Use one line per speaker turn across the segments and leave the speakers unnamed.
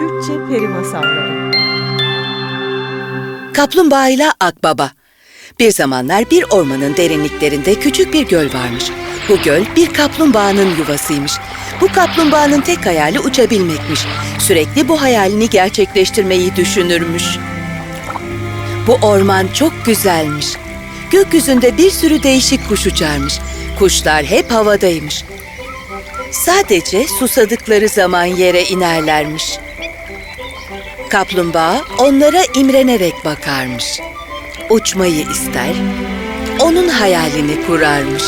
Türkçe Peri Masalları
Kaplumbağa ile Akbaba. Bir zamanlar bir ormanın derinliklerinde küçük bir göl varmış. Bu göl bir kaplumbağanın yuvasıymış. Bu kaplumbağanın tek hayali uçabilmekmiş. Sürekli bu hayalini gerçekleştirmeyi düşünürmüş. Bu orman çok güzelmiş. Gökyüzünde bir sürü değişik kuş uçarmış. Kuşlar hep havadaymış. Sadece susadıkları zaman yere inerlermiş. Kaplumbağa onlara imrenerek bakarmış. Uçmayı ister, onun hayalini kurarmış.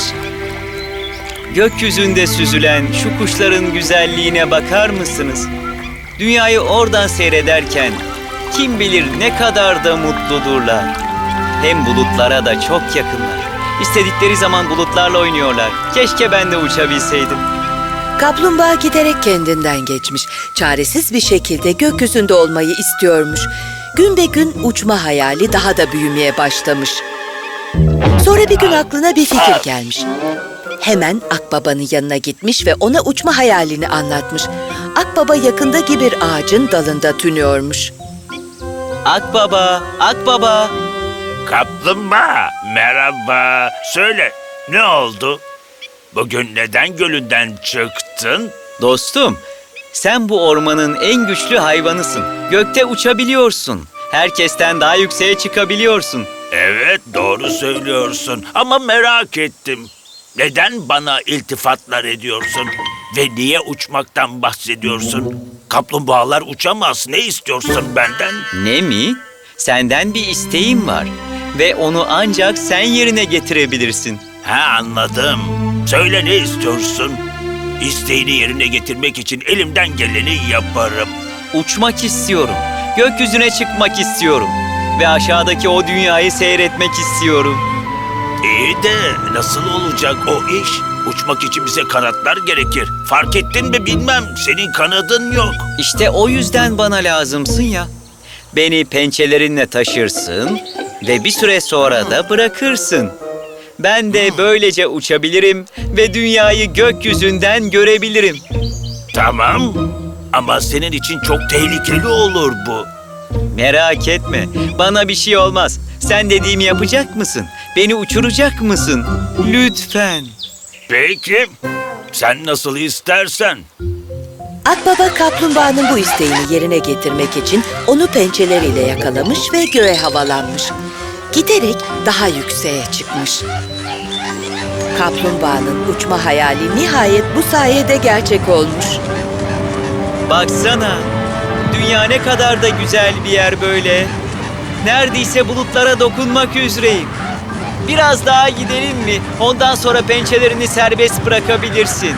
Gökyüzünde süzülen şu kuşların güzelliğine bakar mısınız? Dünyayı oradan seyrederken kim bilir ne kadar da mutludurlar. Hem bulutlara da çok yakınlar. İstedikleri zaman bulutlarla oynuyorlar. Keşke ben de uçabilseydim.
Kaplumbağa giderek kendinden geçmiş. Çaresiz bir şekilde gökyüzünde olmayı istiyormuş. Gün be gün uçma hayali daha da büyümeye başlamış. Sonra bir gün aklına bir fikir gelmiş. Hemen Akbaba'nın yanına gitmiş ve ona uçma hayalini anlatmış. Akbaba yakındaki bir ağacın dalında tünüyormuş.
Akbaba, Akbaba.
Kaplumbağa, merhaba. Söyle, ne oldu? Bugün neden gölünden çıktın?
Dostum, sen bu ormanın en güçlü hayvanısın. Gökte uçabiliyorsun. Herkesten daha yükseğe çıkabiliyorsun.
Evet, doğru söylüyorsun ama merak ettim. Neden bana iltifatlar ediyorsun? Ve niye uçmaktan bahsediyorsun? Kaplumbağalar uçamaz. Ne istiyorsun benden?
Ne mi? Senden bir isteğim var. Ve onu ancak sen yerine getirebilirsin.
Ha anladım. Söyle ne istiyorsun? İsteğini yerine getirmek için elimden geleni yaparım.
Uçmak istiyorum. Gökyüzüne çıkmak istiyorum. Ve aşağıdaki o dünyayı seyretmek istiyorum.
İyi de nasıl olacak o iş? Uçmak için bize kanatlar gerekir. Fark ettin mi bilmem. Senin kanadın yok.
İşte o yüzden bana lazımsın ya. Beni pençelerinle taşırsın ve bir süre sonra da bırakırsın. Ben de böylece uçabilirim ve dünyayı gökyüzünden görebilirim.
Tamam. Ama senin için çok tehlikeli olur bu.
Merak etme, bana bir şey olmaz. Sen dediğimi yapacak mısın? Beni uçuracak mısın? Lütfen.
Peki. Sen nasıl istersen.
Akbaba kaplumbağanın bu isteğini yerine getirmek için onu pençeleriyle yakalamış ve göğe havalanmış. Giderek daha yükseğe çıkmış. Kaplumbağanın uçma hayali nihayet bu sayede gerçek olmuş.
Baksana, dünya ne kadar da güzel bir yer böyle. Neredeyse bulutlara dokunmak üzereyim. Biraz daha gidelim mi? Ondan sonra pençelerini serbest bırakabilirsin.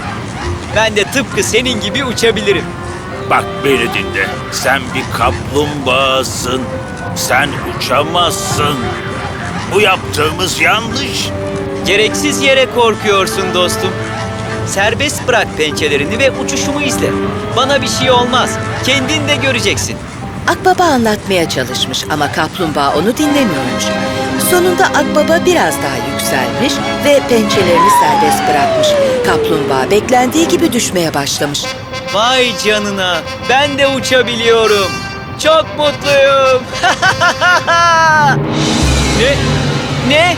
Ben de tıpkı senin gibi uçabilirim.
Bak beni dinle. Sen bir kaplumbağasın. Sen uçamazsın. Bu yaptığımız yanlış.
Gereksiz yere korkuyorsun dostum. Serbest bırak pençelerini ve uçuşumu izle. Bana bir şey olmaz. Kendin de göreceksin.
Akbaba anlatmaya çalışmış ama kaplumbağa onu dinlemiyormuş. Sonunda Akbaba biraz daha yükselmiş ve pençelerini serbest bırakmış. Kaplumbağa beklendiği gibi düşmeye başlamış.
Vay canına, ben de uçabiliyorum. Çok mutluyum. ne? Ne?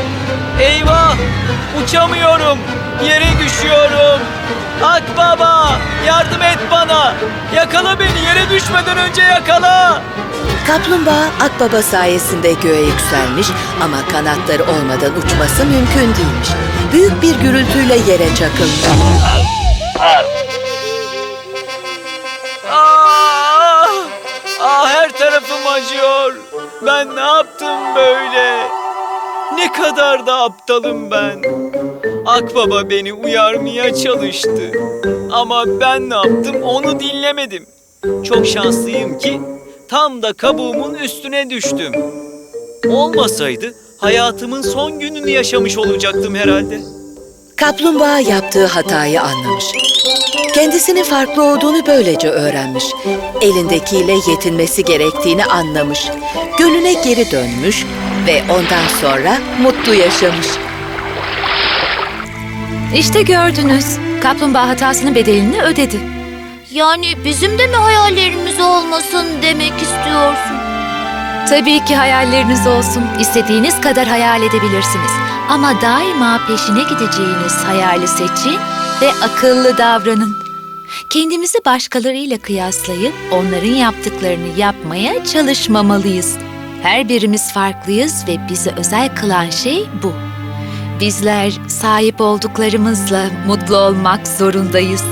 Eyvah! Uçamıyorum. Yere düşüyorum. Akbaba, yardım et bana. Yakala beni, yere düşmeden önce yakala.
Kaplumbağa Akbaba sayesinde göğe yükselmiş ama kanatları olmadan uçması mümkün değilmiş. Büyük bir gürültüyle yere çakılmış.
Her tarafım acıyor. Ben ne yaptım böyle? Ne kadar da aptalım ben. Akbaba beni uyarmaya çalıştı. Ama ben ne yaptım onu dinlemedim. Çok şanslıyım ki tam da kabuğumun üstüne düştüm. Olmasaydı hayatımın son gününü yaşamış olacaktım herhalde.
Kaplumbağa yaptığı hatayı anlamış. Kendisinin farklı olduğunu böylece öğrenmiş. Elindekiyle yetinmesi gerektiğini anlamış. Gölüne geri dönmüş ve ondan sonra mutlu yaşamış.
İşte gördünüz. Kaplumbağa hatasının bedelini ödedi. Yani bizim de mi hayallerimiz olmasın demek istiyorsun? Tabii ki hayalleriniz olsun. İstediğiniz kadar hayal edebilirsiniz. Ama daima peşine gideceğiniz hayali seçin ve akıllı davranın. Kendimizi başkalarıyla kıyaslayıp onların yaptıklarını yapmaya çalışmamalıyız. Her birimiz farklıyız ve bizi özel kılan şey bu. Bizler sahip olduklarımızla mutlu olmak zorundayız.